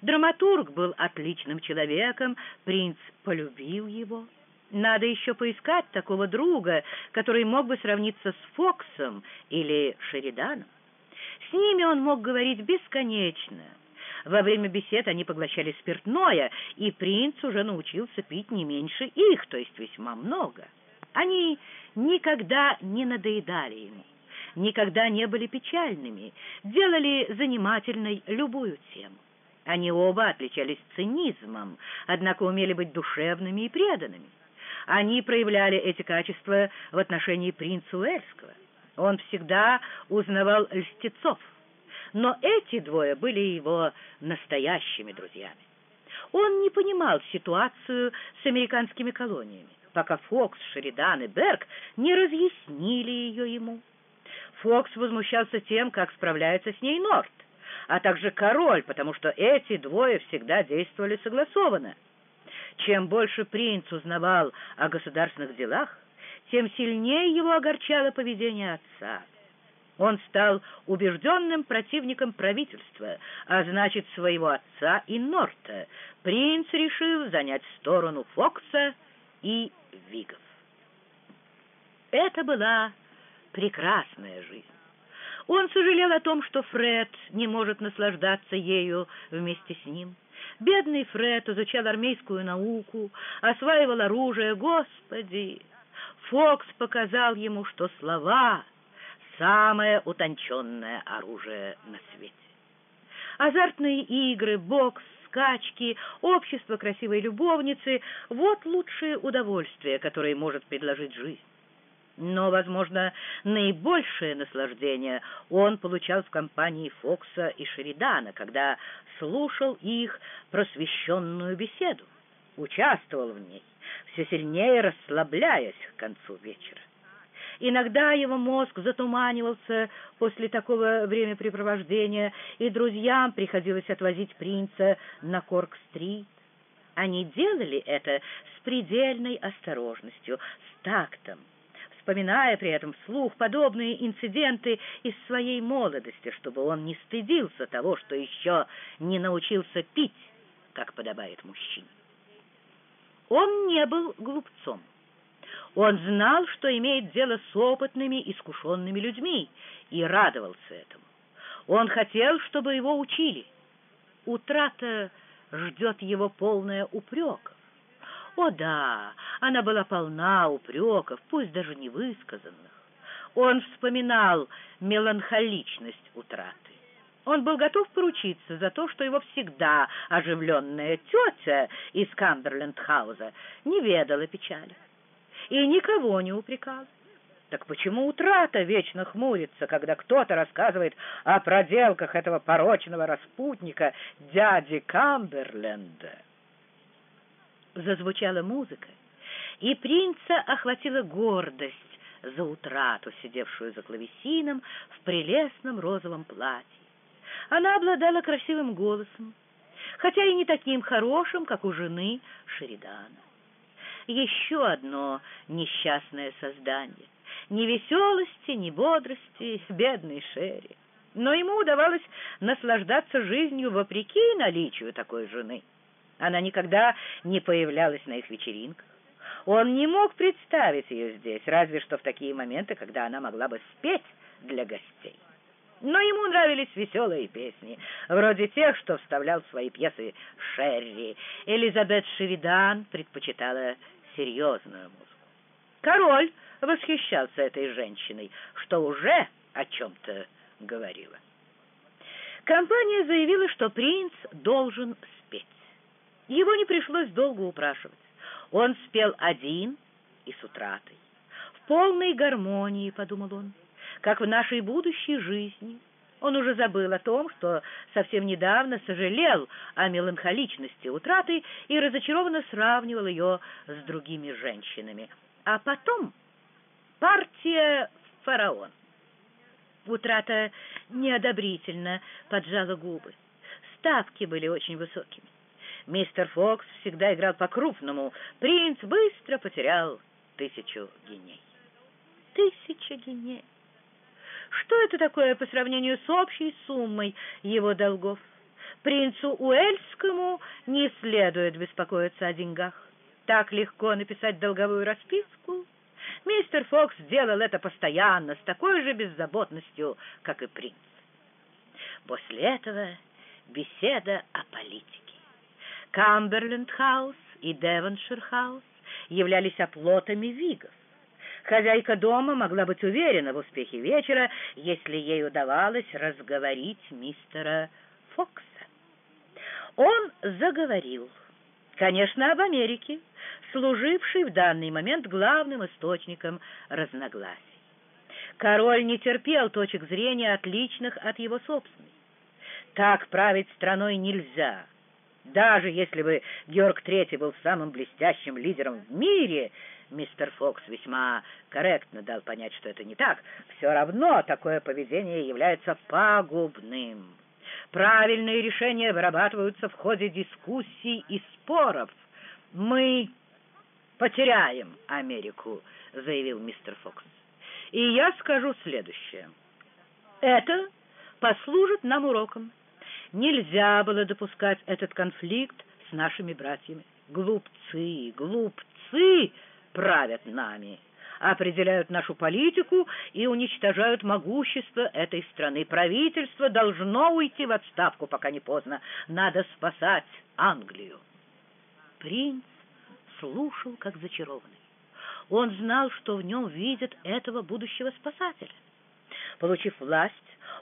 Драматург был отличным человеком, принц полюбил его. Надо еще поискать такого друга, который мог бы сравниться с Фоксом или Шериданом. С ними он мог говорить бесконечно. Во время бесед они поглощали спиртное, и принц уже научился пить не меньше их, то есть весьма много. Они никогда не надоедали ему, никогда не были печальными, делали занимательной любую тему. Они оба отличались цинизмом, однако умели быть душевными и преданными. Они проявляли эти качества в отношении принца Уэльского. Он всегда узнавал льстецов, но эти двое были его настоящими друзьями. Он не понимал ситуацию с американскими колониями, пока Фокс, Шеридан и Берг не разъяснили ее ему. Фокс возмущался тем, как справляется с ней Норт, а также король, потому что эти двое всегда действовали согласованно. Чем больше принц узнавал о государственных делах, тем сильнее его огорчало поведение отца. Он стал убежденным противником правительства, а значит, своего отца и Норта. Принц решил занять сторону Фокса и Вигов. Это была прекрасная жизнь. Он сожалел о том, что Фред не может наслаждаться ею вместе с ним. Бедный Фред изучал армейскую науку, осваивал оружие. Господи! Фокс показал ему, что слова — самое утонченное оружие на свете. Азартные игры, бокс, скачки, общество красивой любовницы — вот лучшие удовольствия, которые может предложить жизнь. Но, возможно, наибольшее наслаждение он получал в компании Фокса и Шеридана, когда слушал их просвещенную беседу, участвовал в ней, все сильнее расслабляясь к концу вечера. Иногда его мозг затуманивался после такого времяпрепровождения, и друзьям приходилось отвозить принца на Корк-стрит. Они делали это с предельной осторожностью, с тактом, вспоминая при этом вслух подобные инциденты из своей молодости, чтобы он не стыдился того, что еще не научился пить, как подобает мужчине. Он не был глупцом. Он знал, что имеет дело с опытными, искушенными людьми, и радовался этому. Он хотел, чтобы его учили. Утрата ждет его полная упреков. О да, она была полна упреков, пусть даже не высказанных. Он вспоминал меланхоличность утраты. Он был готов поручиться за то, что его всегда оживленная тетя из Камберленд-хауза не ведала печали и никого не упрекала. Так почему утрата вечно хмурится, когда кто-то рассказывает о проделках этого порочного распутника дяди Камберленда? Зазвучала музыка, и принца охватила гордость за утрату, сидевшую за клавесином в прелестном розовом платье. Она обладала красивым голосом, хотя и не таким хорошим, как у жены Шеридана. Еще одно несчастное создание. Ни веселости, ни бодрости, бедный Шерри. Но ему удавалось наслаждаться жизнью вопреки наличию такой жены. Она никогда не появлялась на их вечеринках. Он не мог представить ее здесь, разве что в такие моменты, когда она могла бы спеть для гостей. Но ему нравились веселые песни, вроде тех, что вставлял в свои пьесы Шерри. Элизабет Шеридан предпочитала серьезную музыку. Король восхищался этой женщиной, что уже о чем-то говорила. Компания заявила, что принц должен. Его не пришлось долго упрашивать. Он спел один и с утратой. В полной гармонии, подумал он, как в нашей будущей жизни. Он уже забыл о том, что совсем недавно сожалел о меланхоличности утраты и разочарованно сравнивал ее с другими женщинами. А потом партия «Фараон». Утрата неодобрительно поджала губы. Ставки были очень высокими. Мистер Фокс всегда играл по-крупному. Принц быстро потерял тысячу геней. Тысяча геней. Что это такое по сравнению с общей суммой его долгов? Принцу Уэльскому не следует беспокоиться о деньгах. Так легко написать долговую расписку. Мистер Фокс делал это постоянно, с такой же беззаботностью, как и принц. После этого беседа о политике. Камберленд-хаус и Девоншир-хаус являлись оплотами вигов. Хозяйка дома могла быть уверена в успехе вечера, если ей удавалось разговорить мистера Фокса. Он заговорил, конечно, об Америке, служившей в данный момент главным источником разногласий. Король не терпел точек зрения, отличных от его собственной. Так править страной нельзя. Даже если бы Георг III был самым блестящим лидером в мире, Мистер Фокс весьма корректно дал понять, что это не так. Все равно такое поведение является пагубным. Правильные решения вырабатываются в ходе дискуссий и споров. Мы потеряем Америку, заявил мистер Фокс. И я скажу следующее. Это послужит нам уроком. Нельзя было допускать этот конфликт с нашими братьями. Глупцы, глупцы! правят нами, определяют нашу политику и уничтожают могущество этой страны. Правительство должно уйти в отставку, пока не поздно. Надо спасать Англию. Принц слушал, как зачарованный. Он знал, что в нем видят этого будущего спасателя. Получив власть,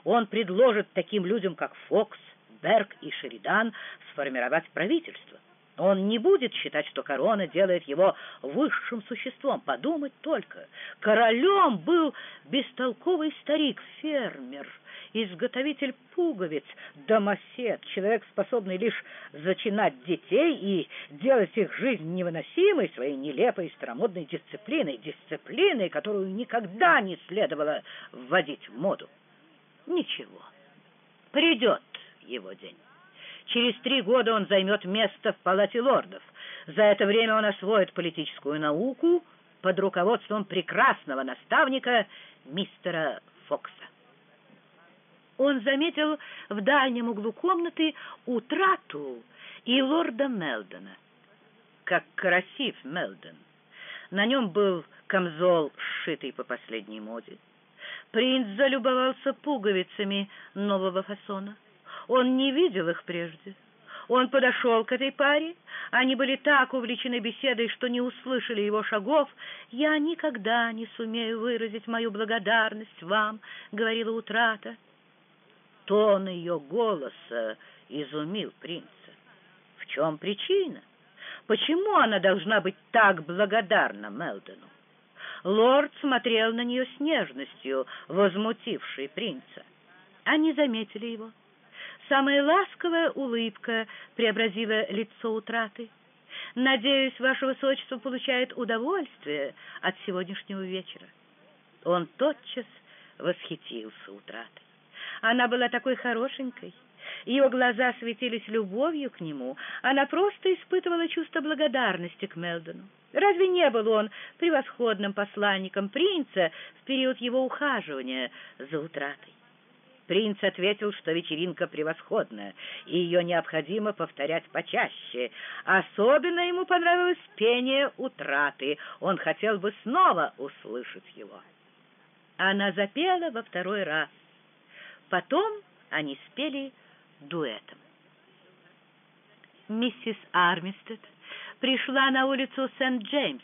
он предложит таким людям, как Фокс, Берг и Шеридан, сформировать правительство. Он не будет считать, что корона делает его высшим существом. Подумать только. Королем был бестолковый старик-фермер, изготовитель пуговиц, домосед, человек, способный лишь зачинать детей и делать их жизнь невыносимой своей нелепой и старомодной дисциплиной, дисциплиной, которую никогда не следовало вводить в моду. Ничего, придет его день. Через три года он займет место в Палате лордов. За это время он освоит политическую науку под руководством прекрасного наставника мистера Фокса. Он заметил в дальнем углу комнаты утрату и лорда Мелдона. Как красив Мелдон! На нем был камзол, сшитый по последней моде. Принц залюбовался пуговицами нового фасона. Он не видел их прежде. Он подошел к этой паре. Они были так увлечены беседой, что не услышали его шагов. «Я никогда не сумею выразить мою благодарность вам», — говорила утрата. Тон ее голоса изумил принца. В чем причина? Почему она должна быть так благодарна Мелдону? Лорд смотрел на нее с нежностью, возмутившей принца. Они заметили его. Самая ласковая улыбка преобразила лицо утраты. Надеюсь, ваше высочество получает удовольствие от сегодняшнего вечера. Он тотчас восхитился утратой. Она была такой хорошенькой. Ее глаза светились любовью к нему. Она просто испытывала чувство благодарности к Мелдону. Разве не был он превосходным посланником принца в период его ухаживания за утратой? Принц ответил, что вечеринка превосходная, и ее необходимо повторять почаще. Особенно ему понравилось пение утраты. Он хотел бы снова услышать его. Она запела во второй раз. Потом они спели дуэтом. Миссис Армистед пришла на улицу Сент-Джеймс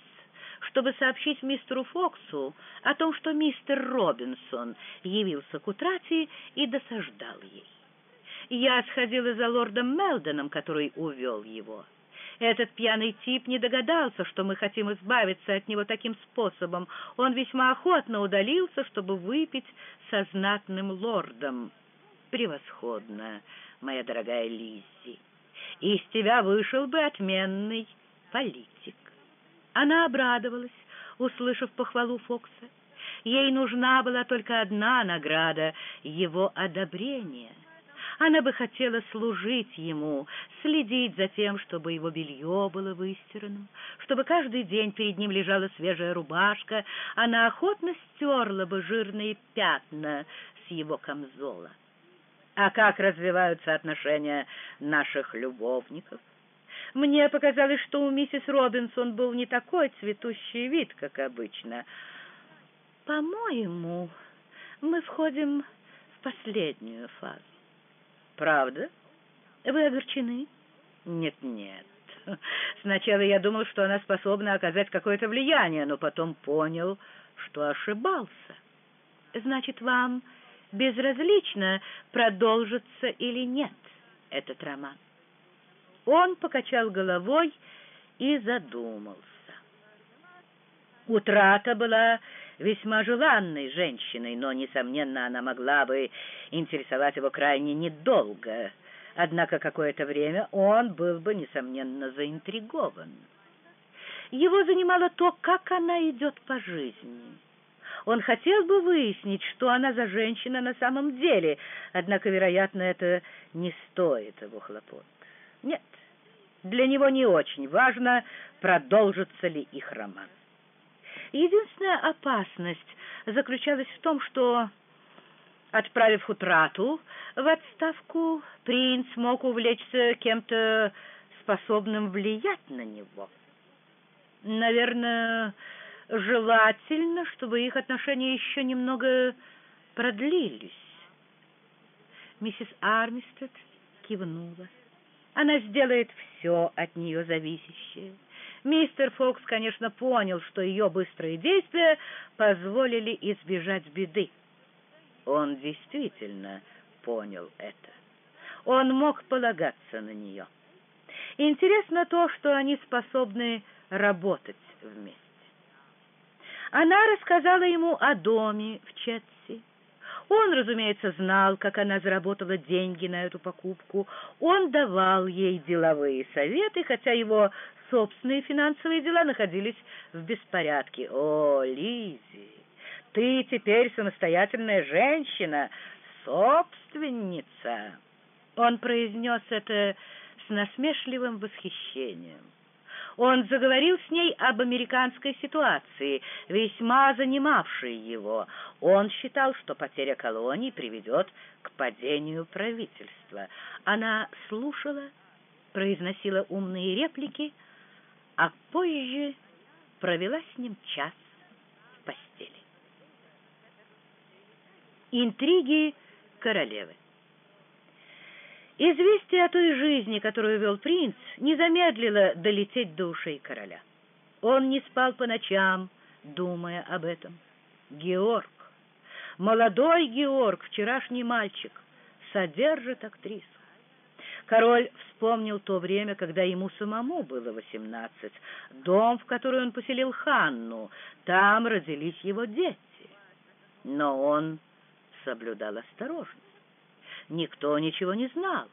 чтобы сообщить мистеру Фоксу о том, что мистер Робинсон явился к утрате и досаждал ей. Я сходила за лордом Мелдоном, который увел его. Этот пьяный тип не догадался, что мы хотим избавиться от него таким способом. Он весьма охотно удалился, чтобы выпить со знатным лордом. Превосходно, моя дорогая Лиззи. Из тебя вышел бы отменный политик. Она обрадовалась, услышав похвалу Фокса. Ей нужна была только одна награда — его одобрение. Она бы хотела служить ему, следить за тем, чтобы его белье было выстиранным, чтобы каждый день перед ним лежала свежая рубашка. Она охотно стерла бы жирные пятна с его камзола. А как развиваются отношения наших любовников? Мне показалось, что у миссис Робинсон был не такой цветущий вид, как обычно. По-моему, мы входим в последнюю фазу. Правда? Вы огорчены? Нет-нет. Сначала я думал, что она способна оказать какое-то влияние, но потом понял, что ошибался. Значит, вам безразлично, продолжится или нет этот роман. Он покачал головой и задумался. Утрата была весьма желанной женщиной, но, несомненно, она могла бы интересовать его крайне недолго. Однако какое-то время он был бы, несомненно, заинтригован. Его занимало то, как она идет по жизни. Он хотел бы выяснить, что она за женщина на самом деле, однако, вероятно, это не стоит его хлопот. Нет, для него не очень важно, продолжится ли их роман. Единственная опасность заключалась в том, что, отправив утрату в отставку, принц мог увлечься кем-то способным влиять на него. Наверное, желательно, чтобы их отношения еще немного продлились. Миссис Армистед кивнула. Она сделает все от нее зависящее. Мистер Фокс, конечно, понял, что ее быстрые действия позволили избежать беды. Он действительно понял это. Он мог полагаться на нее. Интересно то, что они способны работать вместе. Она рассказала ему о доме в Четси. Он, разумеется, знал, как она заработала деньги на эту покупку. Он давал ей деловые советы, хотя его собственные финансовые дела находились в беспорядке. «О, Лизи, ты теперь самостоятельная женщина, собственница!» Он произнес это с насмешливым восхищением. Он заговорил с ней об американской ситуации, весьма занимавшей его. Он считал, что потеря колоний приведет к падению правительства. Она слушала, произносила умные реплики, а позже провела с ним час в постели. Интриги королевы Известие о той жизни, которую вел принц, не замедлило долететь до ушей короля. Он не спал по ночам, думая об этом. Георг, молодой Георг, вчерашний мальчик, содержит актрису. Король вспомнил то время, когда ему самому было восемнадцать, дом, в который он поселил Ханну, там родились его дети. Но он соблюдал осторожность никто ничего не знал.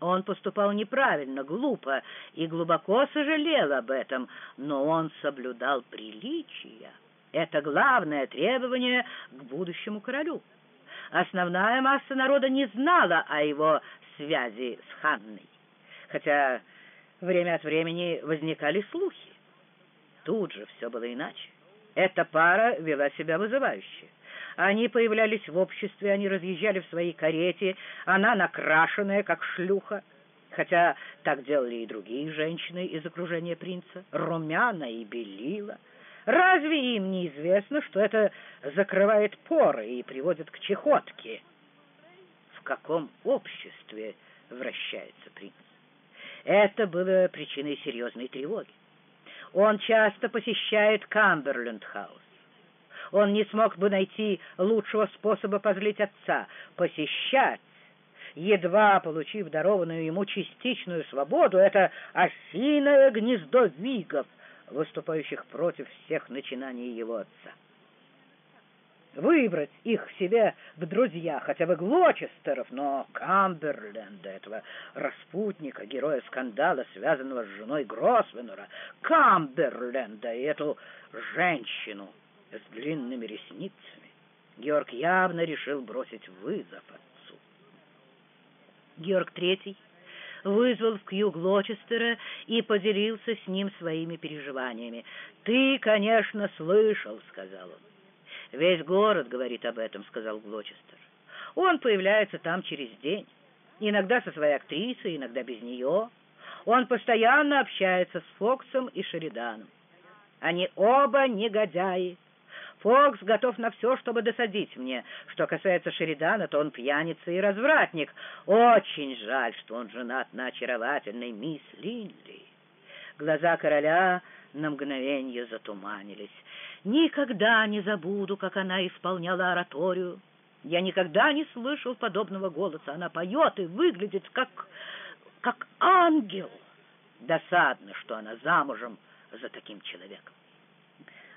Он поступал неправильно, глупо и глубоко сожалел об этом, но он соблюдал приличия. Это главное требование к будущему королю. Основная масса народа не знала о его связи с Ханной, хотя время от времени возникали слухи. Тут же все было иначе. Эта пара вела себя вызывающе. Они появлялись в обществе, они разъезжали в своей карете, она накрашенная, как шлюха, хотя так делали и другие женщины из окружения принца, румяна и белила. Разве им не известно, что это закрывает поры и приводит к чехотке? В каком обществе вращается принц? Это было причиной серьезной тревоги. Он часто посещает Камберленд-хаус. Он не смог бы найти лучшего способа позлить отца — посещать. Едва получив дарованную ему частичную свободу, это осиное гнездо вигов, выступающих против всех начинаний его отца. выбрать их себе в друзья, хотя бы Глочестеров, но Камберленда, этого распутника, героя скандала, связанного с женой Гросвеннера, Камберленда и эту женщину с длинными ресницами, Георг явно решил бросить вызов отцу. Георг Третий вызвал в Кью Глочестера и поделился с ним своими переживаниями. «Ты, конечно, слышал», — сказал он. «Весь город говорит об этом», — сказал Глочестер. «Он появляется там через день, иногда со своей актрисой, иногда без нее. Он постоянно общается с Фоксом и Шериданом. Они оба негодяи. Фокс готов на все, чтобы досадить мне. Что касается Шеридана, то он пьяница и развратник. Очень жаль, что он женат на очаровательной мисс Линли. Глаза короля на мгновение затуманились. Никогда не забуду, как она исполняла ораторию. Я никогда не слышал подобного голоса. Она поет и выглядит как... как ангел. Досадно, что она замужем за таким человеком.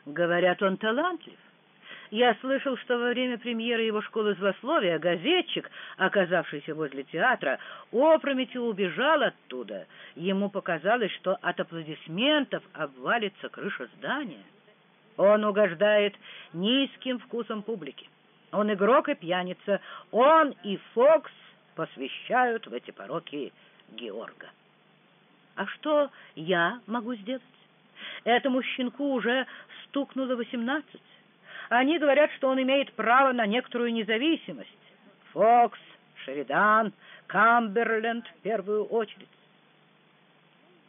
Говорят, он талантлив. Я слышал, что во время премьеры его школы злословия газетчик, оказавшийся возле театра, опрометью убежал оттуда. Ему показалось, что от аплодисментов обвалится крыша здания. Он угождает низким вкусом публики. Он игрок и пьяница. Он и Фокс посвящают в эти пороки Георга. А что я могу сделать? Этому щенку уже стукнуло восемнадцать. Они говорят, что он имеет право на некоторую независимость. Фокс, Шеридан, Камберленд в первую очередь.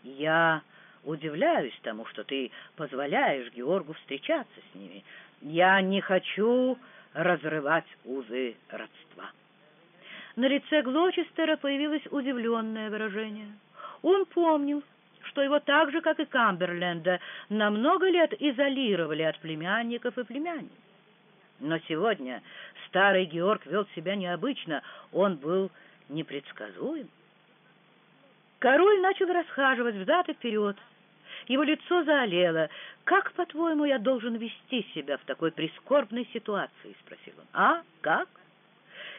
Я удивляюсь тому, что ты позволяешь Георгу встречаться с ними. Я не хочу разрывать узы родства. На лице Глочестера появилось удивленное выражение. Он помнил, что его так же, как и Камберленда, на много лет изолировали от племянников и племянниц. Но сегодня старый Георг вел себя необычно, он был непредсказуем. Король начал расхаживать взад и вперед, его лицо заолело. «Как, по-твоему, я должен вести себя в такой прискорбной ситуации?» — спросил он. «А? Как?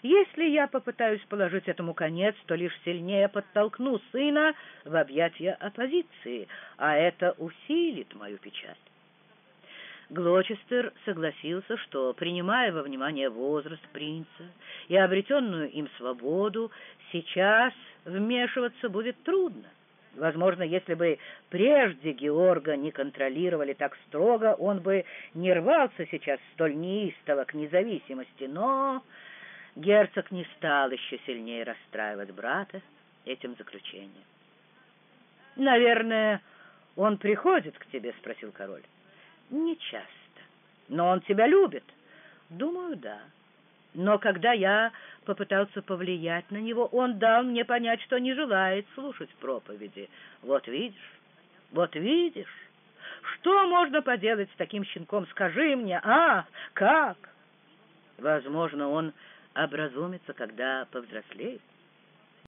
Если я попытаюсь положить этому конец, то лишь сильнее подтолкну сына в объятия оппозиции, а это усилит мою печаль». Глочестер согласился, что, принимая во внимание возраст принца и обретенную им свободу, сейчас вмешиваться будет трудно. Возможно, если бы прежде Георга не контролировали так строго, он бы не рвался сейчас столь неистово к независимости, но герцог не стал еще сильнее расстраивать брата этим заключением. «Наверное, он приходит к тебе?» — спросил король. «Не часто. Но он тебя любит?» «Думаю, да». Но когда я попытался повлиять на него, он дал мне понять, что не желает слушать проповеди. Вот видишь, вот видишь, что можно поделать с таким щенком, скажи мне, а, как? Возможно, он образумится, когда повзрослеет.